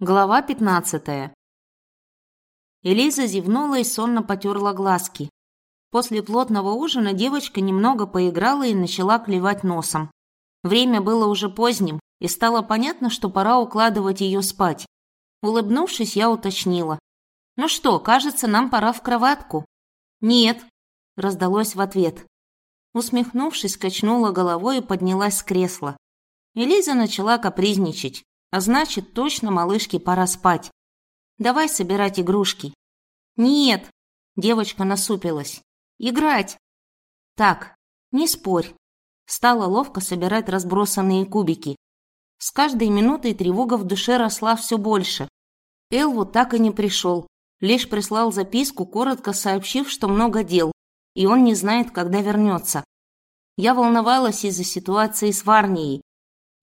Глава 15. Элиза зевнула и сонно потерла глазки. После плотного ужина девочка немного поиграла и начала клевать носом. Время было уже поздним, и стало понятно, что пора укладывать ее спать. Улыбнувшись, я уточнила. «Ну что, кажется, нам пора в кроватку». «Нет», – раздалось в ответ. Усмехнувшись, качнула головой и поднялась с кресла. Элиза начала капризничать. А значит, точно малышке пора спать. Давай собирать игрушки. Нет, девочка насупилась. Играть. Так, не спорь. Стала ловко собирать разбросанные кубики. С каждой минутой тревога в душе росла все больше. Элвуд так и не пришел, лишь прислал записку, коротко сообщив, что много дел, и он не знает, когда вернется. Я волновалась из-за ситуации с Варнией,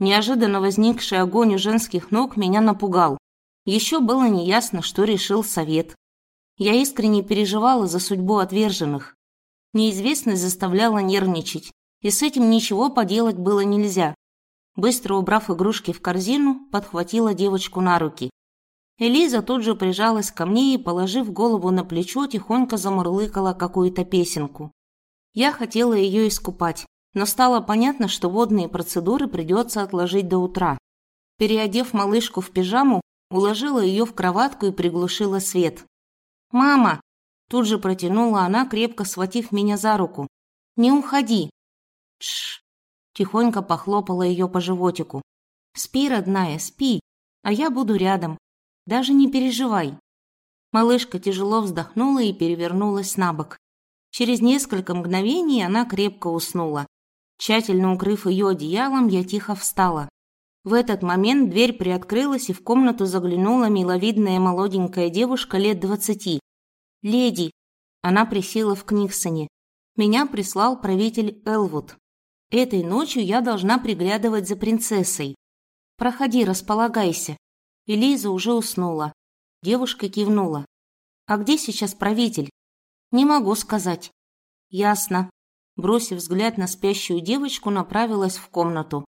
Неожиданно возникший огонь у женских ног меня напугал. Еще было неясно, что решил совет. Я искренне переживала за судьбу отверженных. Неизвестность заставляла нервничать, и с этим ничего поделать было нельзя. Быстро убрав игрушки в корзину, подхватила девочку на руки. Элиза тут же прижалась ко мне и, положив голову на плечо, тихонько замурлыкала какую-то песенку. Я хотела ее искупать, но стало понятно, что водные процедуры придется отложить до утра. Переодев малышку в пижаму, уложила ее в кроватку и приглушила свет. «Мама!» – тут же протянула она, крепко схватив меня за руку. «Не уходи!» «Тш!» – тихонько похлопала ее по животику. «Спи, родная, спи, а я буду рядом. Даже не переживай». Малышка тяжело вздохнула и перевернулась на бок. Через несколько мгновений она крепко уснула. Тщательно укрыв ее одеялом, я тихо встала. В этот момент дверь приоткрылась, и в комнату заглянула миловидная молоденькая девушка лет двадцати. «Леди!» Она присела в Книксоне. «Меня прислал правитель Элвуд. Этой ночью я должна приглядывать за принцессой. Проходи, располагайся». Элиза уже уснула. Девушка кивнула. «А где сейчас правитель?» «Не могу сказать». «Ясно бросив взгляд на спящую девочку, направилась в комнату.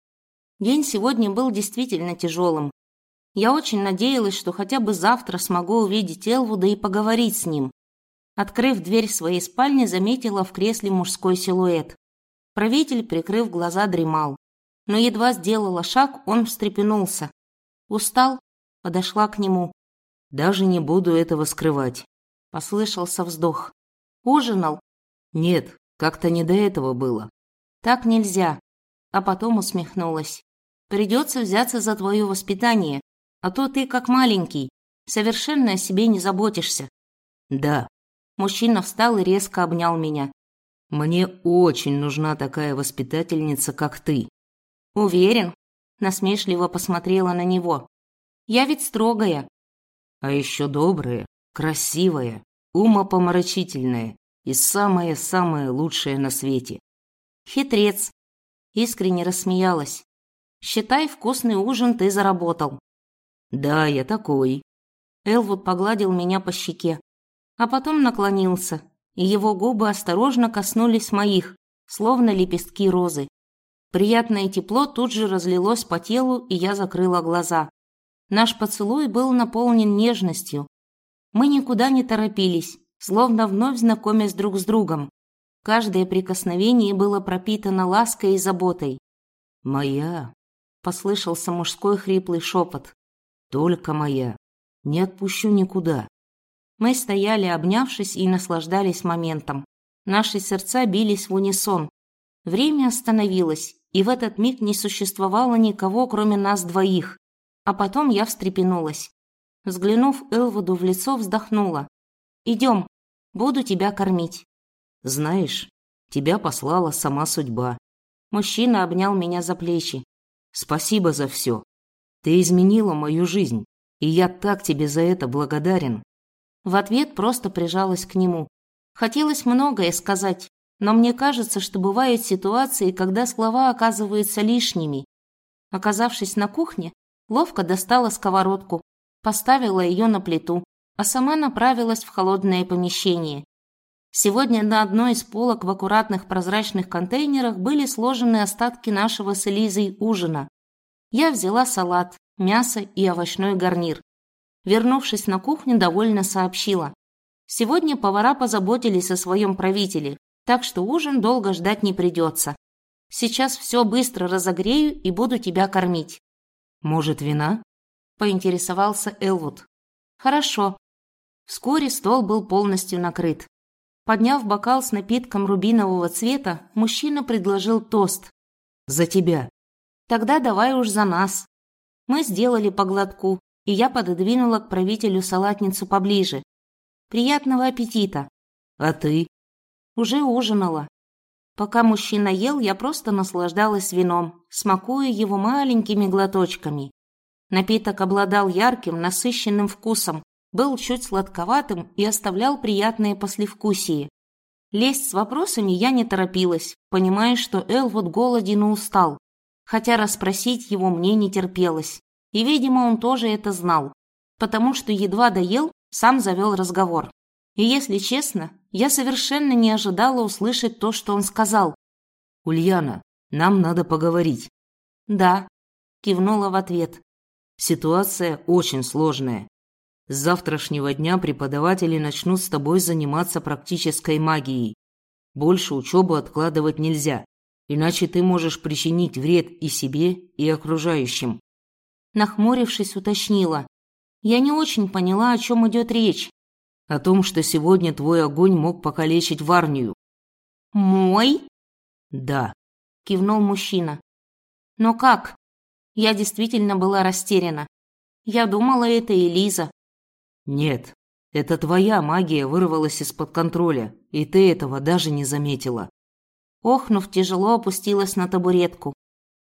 День сегодня был действительно тяжелым. Я очень надеялась, что хотя бы завтра смогу увидеть Элвуда и поговорить с ним. Открыв дверь своей спальни, заметила в кресле мужской силуэт. Правитель, прикрыв глаза, дремал. Но едва сделала шаг, он встрепенулся. Устал? Подошла к нему. «Даже не буду этого скрывать», — послышался вздох. «Ужинал?» «Нет, как-то не до этого было. Так нельзя. А потом усмехнулась. Придется взяться за твое воспитание, а то ты как маленький, совершенно о себе не заботишься. Да. Мужчина встал и резко обнял меня. Мне очень нужна такая воспитательница, как ты. Уверен? Насмешливо посмотрела на него. Я ведь строгая. А еще добрая, красивая, умопомрачительная и самое-самое лучшее на свете. Хитрец. Искренне рассмеялась. Считай, вкусный ужин ты заработал. Да, я такой. Элвуд погладил меня по щеке, а потом наклонился, и его губы осторожно коснулись моих, словно лепестки розы. Приятное тепло тут же разлилось по телу, и я закрыла глаза. Наш поцелуй был наполнен нежностью. Мы никуда не торопились, словно вновь знакомясь друг с другом. Каждое прикосновение было пропитано лаской и заботой. «Моя», — послышался мужской хриплый шепот. «Только моя. Не отпущу никуда». Мы стояли, обнявшись, и наслаждались моментом. Наши сердца бились в унисон. Время остановилось, и в этот миг не существовало никого, кроме нас двоих. А потом я встрепенулась. Взглянув Элвуду в лицо, вздохнула. Идем, буду тебя кормить». «Знаешь, тебя послала сама судьба». Мужчина обнял меня за плечи. «Спасибо за все. Ты изменила мою жизнь, и я так тебе за это благодарен». В ответ просто прижалась к нему. Хотелось многое сказать, но мне кажется, что бывают ситуации, когда слова оказываются лишними. Оказавшись на кухне, ловко достала сковородку, поставила ее на плиту, а сама направилась в холодное помещение. Сегодня на одной из полок в аккуратных прозрачных контейнерах были сложены остатки нашего с Элизой ужина. Я взяла салат, мясо и овощной гарнир. Вернувшись на кухню, довольно сообщила. Сегодня повара позаботились о своем правителе, так что ужин долго ждать не придется. Сейчас все быстро разогрею и буду тебя кормить. Может, вина? Поинтересовался Элвуд. Хорошо. Вскоре стол был полностью накрыт. Подняв бокал с напитком рубинового цвета, мужчина предложил тост. «За тебя». «Тогда давай уж за нас». Мы сделали по глотку, и я пододвинула к правителю салатницу поближе. «Приятного аппетита». «А ты?» «Уже ужинала». Пока мужчина ел, я просто наслаждалась вином, смакуя его маленькими глоточками. Напиток обладал ярким, насыщенным вкусом, был чуть сладковатым и оставлял приятные послевкусие. Лезть с вопросами я не торопилась, понимая, что Элвуд голоден и устал, хотя расспросить его мне не терпелось. И, видимо, он тоже это знал, потому что едва доел, сам завел разговор. И, если честно, я совершенно не ожидала услышать то, что он сказал. «Ульяна, нам надо поговорить». «Да», – кивнула в ответ. «Ситуация очень сложная. С завтрашнего дня преподаватели начнут с тобой заниматься практической магией. Больше учебу откладывать нельзя, иначе ты можешь причинить вред и себе, и окружающим. Нахмурившись, уточнила. Я не очень поняла, о чем идет речь. О том, что сегодня твой огонь мог покалечить Варнию. Мой? Да, кивнул мужчина. Но как? Я действительно была растеряна. Я думала, это Элиза. Нет, это твоя магия вырвалась из-под контроля, и ты этого даже не заметила. Охнув, тяжело опустилась на табуретку.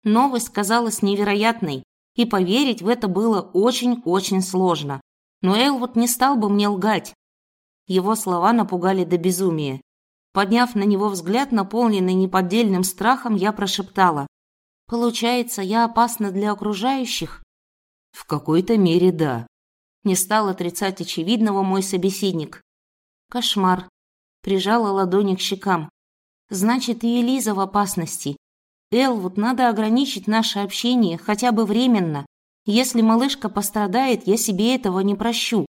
Новость казалась невероятной, и поверить в это было очень-очень сложно. Но Элвуд не стал бы мне лгать. Его слова напугали до безумия. Подняв на него взгляд, наполненный неподдельным страхом, я прошептала. «Получается, я опасна для окружающих?» «В какой-то мере да», не стал отрицать очевидного мой собеседник. Кошмар. Прижала ладони к щекам. Значит, и Элиза в опасности. Элвуд, надо ограничить наше общение хотя бы временно. Если малышка пострадает, я себе этого не прощу.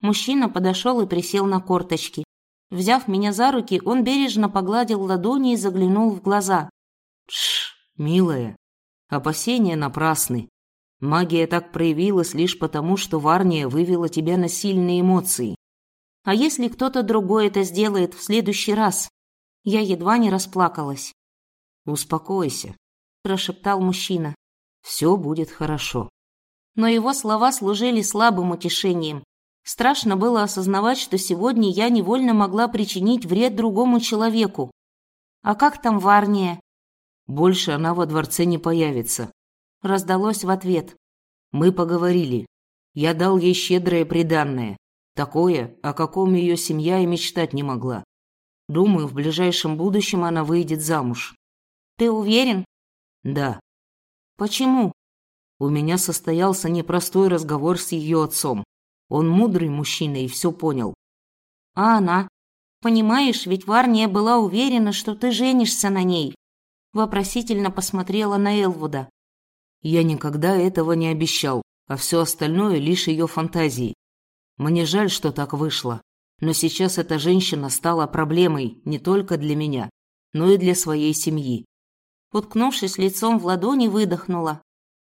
Мужчина подошел и присел на корточки. Взяв меня за руки, он бережно погладил ладони и заглянул в глаза. «Тш, милая, опасения напрасны. Магия так проявилась лишь потому, что Варния вывела тебя на сильные эмоции. А если кто-то другой это сделает в следующий раз? Я едва не расплакалась. Успокойся, прошептал мужчина. Все будет хорошо. Но его слова служили слабым утешением. Страшно было осознавать, что сегодня я невольно могла причинить вред другому человеку. А как там Варния? Больше она во дворце не появится раздалось в ответ. Мы поговорили. Я дал ей щедрое приданное, такое, о каком ее семья и мечтать не могла. Думаю, в ближайшем будущем она выйдет замуж. Ты уверен? Да. Почему? У меня состоялся непростой разговор с ее отцом. Он мудрый мужчина и все понял. А она? Понимаешь, ведь Варния была уверена, что ты женишься на ней. Вопросительно посмотрела на Элвуда. Я никогда этого не обещал, а все остальное лишь ее фантазии. Мне жаль, что так вышло, но сейчас эта женщина стала проблемой не только для меня, но и для своей семьи. Уткнувшись лицом в ладони, выдохнула.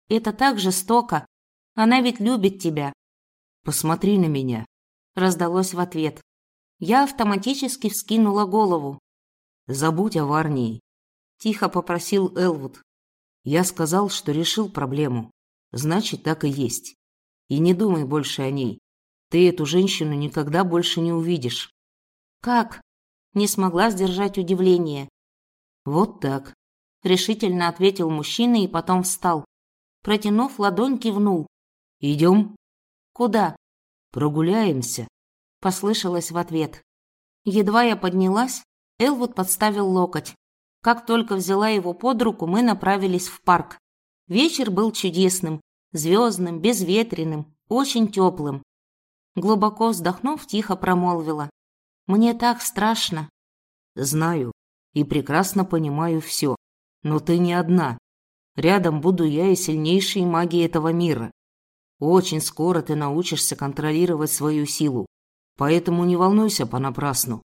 «Это так жестоко. Она ведь любит тебя». «Посмотри на меня», – раздалось в ответ. Я автоматически вскинула голову. «Забудь о Варнии», – тихо попросил Элвуд. Я сказал, что решил проблему. Значит, так и есть. И не думай больше о ней. Ты эту женщину никогда больше не увидишь. Как? Не смогла сдержать удивление. Вот так. Решительно ответил мужчина и потом встал. Протянув ладонь, кивнул. Идем? Куда? Прогуляемся. Послышалось в ответ. Едва я поднялась, Элвуд подставил локоть. Как только взяла его под руку, мы направились в парк. Вечер был чудесным, звездным, безветренным, очень теплым. Глубоко вздохнув, тихо промолвила. «Мне так страшно». «Знаю и прекрасно понимаю все. Но ты не одна. Рядом буду я и сильнейшие маги этого мира. Очень скоро ты научишься контролировать свою силу, поэтому не волнуйся понапрасну.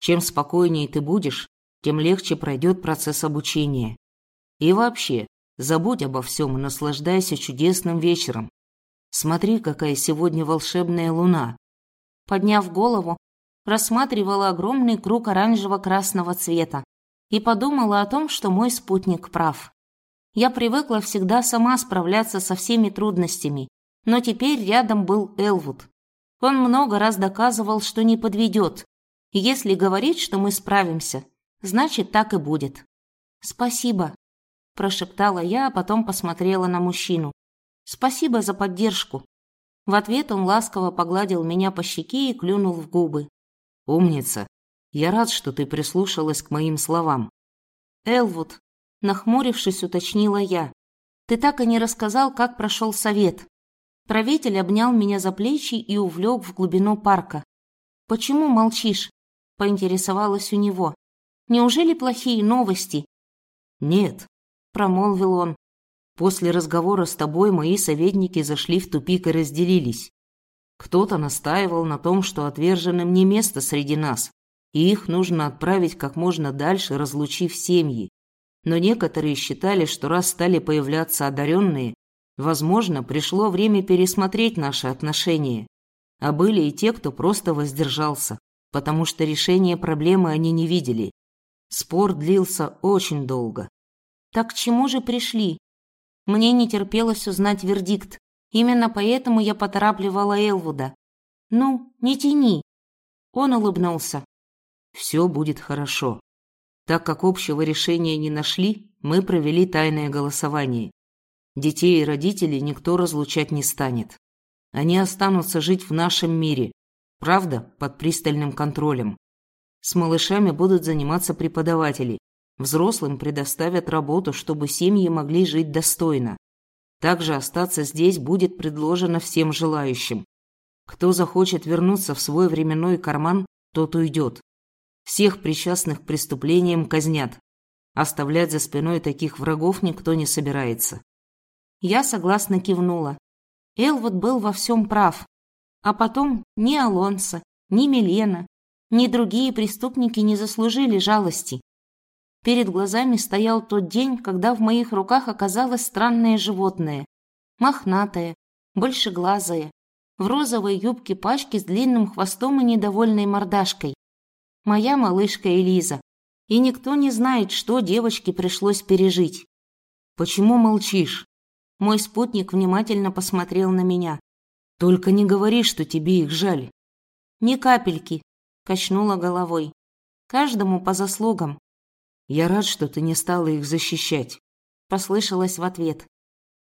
Чем спокойнее ты будешь, тем легче пройдет процесс обучения. И вообще, забудь обо всем и наслаждайся чудесным вечером. Смотри, какая сегодня волшебная луна. Подняв голову, рассматривала огромный круг оранжево-красного цвета и подумала о том, что мой спутник прав. Я привыкла всегда сама справляться со всеми трудностями, но теперь рядом был Элвуд. Он много раз доказывал, что не подведет. Если говорит, что мы справимся, значит, так и будет. «Спасибо», – прошептала я, а потом посмотрела на мужчину. «Спасибо за поддержку». В ответ он ласково погладил меня по щеке и клюнул в губы. «Умница. Я рад, что ты прислушалась к моим словам». «Элвуд», – нахмурившись, уточнила я. «Ты так и не рассказал, как прошел совет». Правитель обнял меня за плечи и увлек в глубину парка. «Почему молчишь?» – поинтересовалась у него. «Неужели плохие новости?» «Нет», – промолвил он. «После разговора с тобой мои советники зашли в тупик и разделились. Кто-то настаивал на том, что отверженным не место среди нас, и их нужно отправить как можно дальше, разлучив семьи. Но некоторые считали, что раз стали появляться одаренные, Возможно, пришло время пересмотреть наши отношения. А были и те, кто просто воздержался, потому что решения проблемы они не видели. Спор длился очень долго. Так к чему же пришли? Мне не терпелось узнать вердикт. Именно поэтому я поторапливала Элвуда. Ну, не тяни. Он улыбнулся. Все будет хорошо. Так как общего решения не нашли, мы провели тайное голосование. Детей и родителей никто разлучать не станет. Они останутся жить в нашем мире, правда, под пристальным контролем. С малышами будут заниматься преподаватели. Взрослым предоставят работу, чтобы семьи могли жить достойно. Также остаться здесь будет предложено всем желающим. Кто захочет вернуться в свой временной карман, тот уйдет. Всех причастных к преступлениям казнят. Оставлять за спиной таких врагов никто не собирается. Я согласно кивнула. Элвуд был во всем прав. А потом ни Алонсо, ни Милена, ни другие преступники не заслужили жалости. Перед глазами стоял тот день, когда в моих руках оказалось странное животное. Мохнатое, большеглазое, в розовой юбке пачки с длинным хвостом и недовольной мордашкой. Моя малышка Элиза. И никто не знает, что девочке пришлось пережить. «Почему молчишь?» Мой спутник внимательно посмотрел на меня. «Только не говори, что тебе их жаль». «Ни капельки», – качнула головой. «Каждому по заслугам». «Я рад, что ты не стала их защищать», – послышалось в ответ.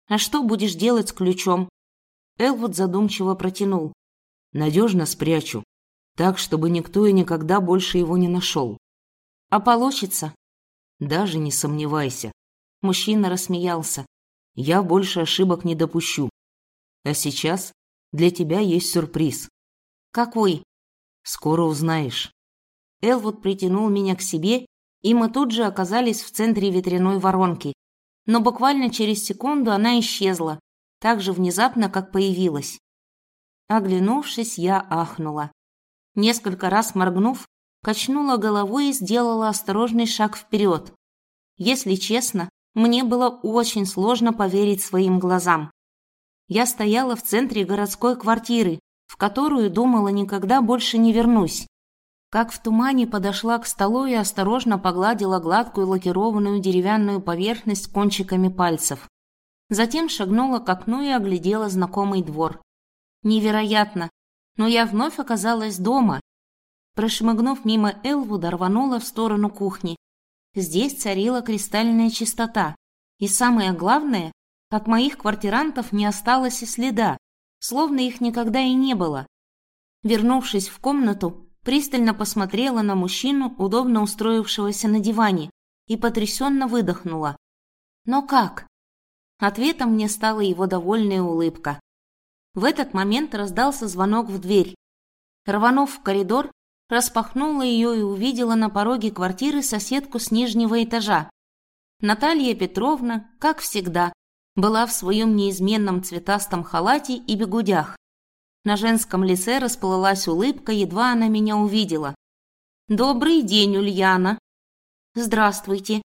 «А что будешь делать с ключом?» Элвуд задумчиво протянул. «Надежно спрячу, так, чтобы никто и никогда больше его не нашел». «А получится?» «Даже не сомневайся». Мужчина рассмеялся. Я больше ошибок не допущу. А сейчас для тебя есть сюрприз. Какой? Скоро узнаешь. Элвуд притянул меня к себе, и мы тут же оказались в центре ветряной воронки. Но буквально через секунду она исчезла, так же внезапно, как появилась. Оглянувшись, я ахнула. Несколько раз моргнув, качнула головой и сделала осторожный шаг вперед. Если честно, мне было очень сложно поверить своим глазам. Я стояла в центре городской квартиры, в которую думала никогда больше не вернусь. Как в тумане подошла к столу и осторожно погладила гладкую лакированную деревянную поверхность кончиками пальцев. Затем шагнула к окну и оглядела знакомый двор. Невероятно, но я вновь оказалась дома. Прошмыгнув мимо Элвуда, рванула в сторону кухни. Здесь царила кристальная чистота. И самое главное, от моих квартирантов не осталось и следа, словно их никогда и не было. Вернувшись в комнату, пристально посмотрела на мужчину, удобно устроившегося на диване, и потрясенно выдохнула. «Но как?» Ответом мне стала его довольная улыбка. В этот момент раздался звонок в дверь. Рванув в коридор, распахнула ее и увидела на пороге квартиры соседку с нижнего этажа. Наталья Петровна, как всегда, была в своем неизменном цветастом халате и бегудях. На женском лице расплылась улыбка, едва она меня увидела. «Добрый день, Ульяна!» «Здравствуйте!»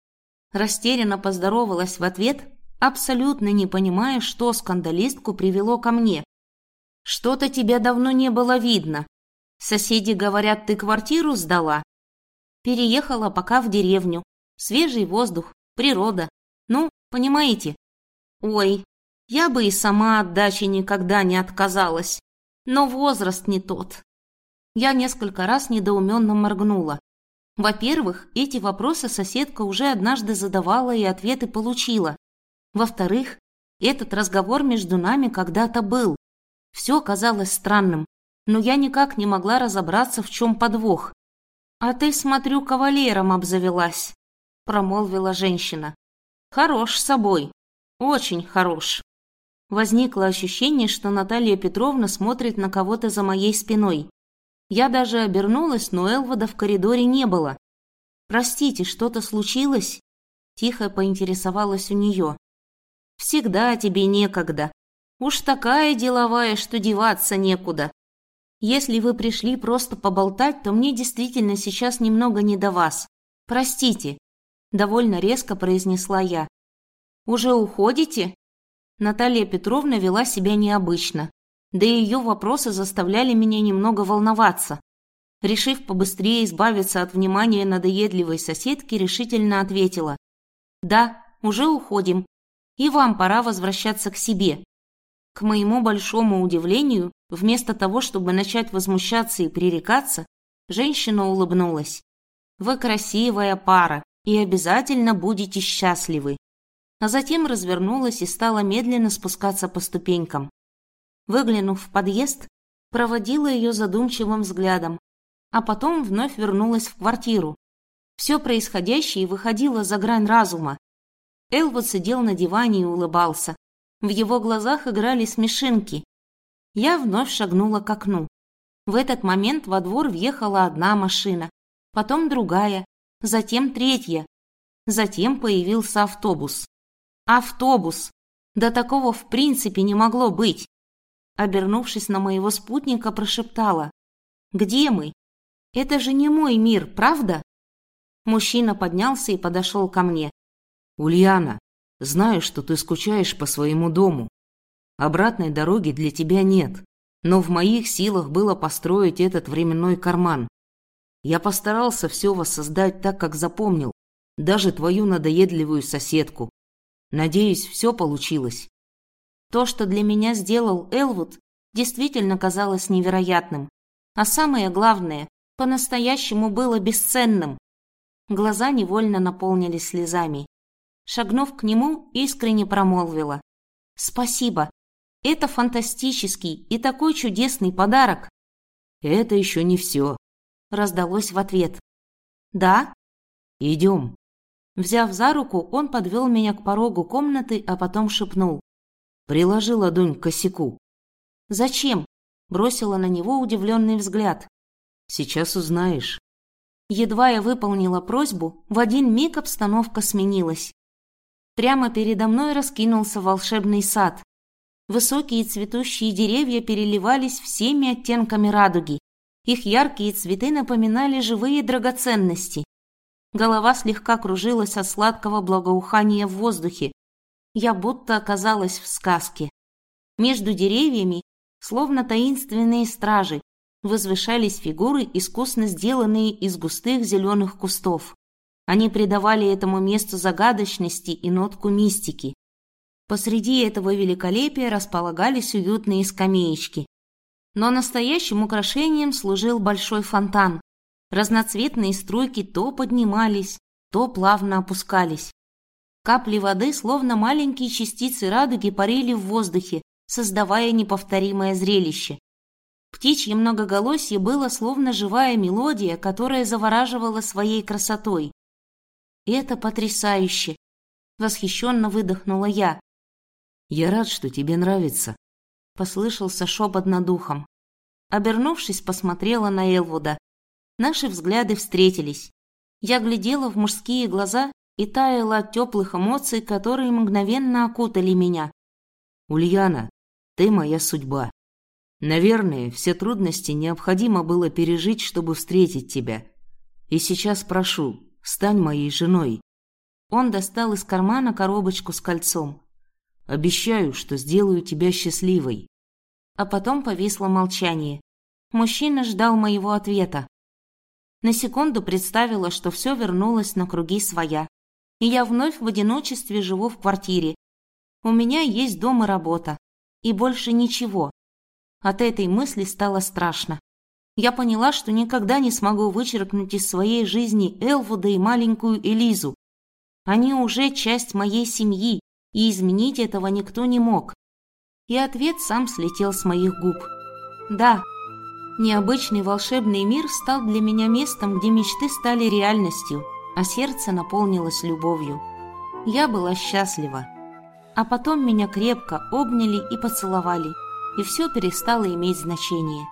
Растерянно поздоровалась в ответ, абсолютно не понимая, что скандалистку привело ко мне. «Что-то тебя давно не было видно. Соседи говорят, ты квартиру сдала?» Переехала пока в деревню. Свежий воздух, природа. Ну, понимаете? Ой, я бы и сама от дачи никогда не отказалась. Но возраст не тот. Я несколько раз недоуменно моргнула. Во-первых, эти вопросы соседка уже однажды задавала и ответы получила. Во-вторых, этот разговор между нами когда-то был. Все казалось странным, но я никак не могла разобраться, в чем подвох. «А ты, смотрю, кавалером обзавелась», — промолвила женщина. «Хорош собой, очень хорош». Возникло ощущение, что Наталья Петровна смотрит на кого-то за моей спиной. Я даже обернулась, но Элвода в коридоре не было. «Простите, что-то случилось?» Тихо поинтересовалась у нее. «Всегда тебе некогда. Уж такая деловая, что деваться некуда. Если вы пришли просто поболтать, то мне действительно сейчас немного не до вас. Простите, довольно резко произнесла я. Уже уходите? Наталья Петровна вела себя необычно, да и ее вопросы заставляли меня немного волноваться. Решив побыстрее избавиться от внимания надоедливой соседки, решительно ответила: "Да, уже уходим. И вам пора возвращаться к себе. К моему большому удивлению, вместо того, чтобы начать возмущаться и пререкаться, женщина улыбнулась. «Вы красивая пара и обязательно будете счастливы». А затем развернулась и стала медленно спускаться по ступенькам. Выглянув в подъезд, проводила ее задумчивым взглядом, а потом вновь вернулась в квартиру. Все происходящее выходило за грань разума. Элвуд сидел на диване и улыбался, в его глазах играли смешинки. Я вновь шагнула к окну. В этот момент во двор въехала одна машина, потом другая, затем третья. Затем появился автобус. Автобус! Да такого в принципе не могло быть. Обернувшись на моего спутника, прошептала. «Где мы? Это же не мой мир, правда?» Мужчина поднялся и подошел ко мне. «Ульяна, Знаю, что ты скучаешь по своему дому. Обратной дороги для тебя нет, но в моих силах было построить этот временной карман. Я постарался все воссоздать так, как запомнил, даже твою надоедливую соседку. Надеюсь, все получилось. То, что для меня сделал Элвуд, действительно казалось невероятным. А самое главное, по-настоящему было бесценным. Глаза невольно наполнились слезами. Шагнув к нему, искренне промолвила. «Спасибо. Это фантастический и такой чудесный подарок». «Это еще не все», — раздалось в ответ. «Да?» «Идем». Взяв за руку, он подвел меня к порогу комнаты, а потом шепнул. «Приложи ладонь к косяку». «Зачем?» — бросила на него удивленный взгляд. «Сейчас узнаешь». Едва я выполнила просьбу, в один миг обстановка сменилась. Прямо передо мной раскинулся волшебный сад. Высокие цветущие деревья переливались всеми оттенками радуги. Их яркие цветы напоминали живые драгоценности. Голова слегка кружилась от сладкого благоухания в воздухе. Я будто оказалась в сказке. Между деревьями, словно таинственные стражи, возвышались фигуры, искусно сделанные из густых зеленых кустов. Они придавали этому месту загадочности и нотку мистики. Посреди этого великолепия располагались уютные скамеечки. Но настоящим украшением служил большой фонтан. Разноцветные струйки то поднимались, то плавно опускались. Капли воды, словно маленькие частицы радуги, парили в воздухе, создавая неповторимое зрелище. Птичье многоголосье было словно живая мелодия, которая завораживала своей красотой. Это потрясающе! Восхищенно выдохнула я. Я рад, что тебе нравится. Послышался шепот над ухом. Обернувшись, посмотрела на Элвуда. Наши взгляды встретились. Я глядела в мужские глаза и таяла от теплых эмоций, которые мгновенно окутали меня. «Ульяна, ты моя судьба. Наверное, все трудности необходимо было пережить, чтобы встретить тебя. И сейчас прошу, стань моей женой». Он достал из кармана коробочку с кольцом. «Обещаю, что сделаю тебя счастливой». А потом повисло молчание. Мужчина ждал моего ответа. На секунду представила, что все вернулось на круги своя. И я вновь в одиночестве живу в квартире. У меня есть дом и работа. И больше ничего. От этой мысли стало страшно. Я поняла, что никогда не смогу вычеркнуть из своей жизни Элвуда и маленькую Элизу. Они уже часть моей семьи, и изменить этого никто не мог. И ответ сам слетел с моих губ. Да, Необычный волшебный мир стал для меня местом, где мечты стали реальностью, а сердце наполнилось любовью. Я была счастлива. А потом меня крепко обняли и поцеловали, и все перестало иметь значение.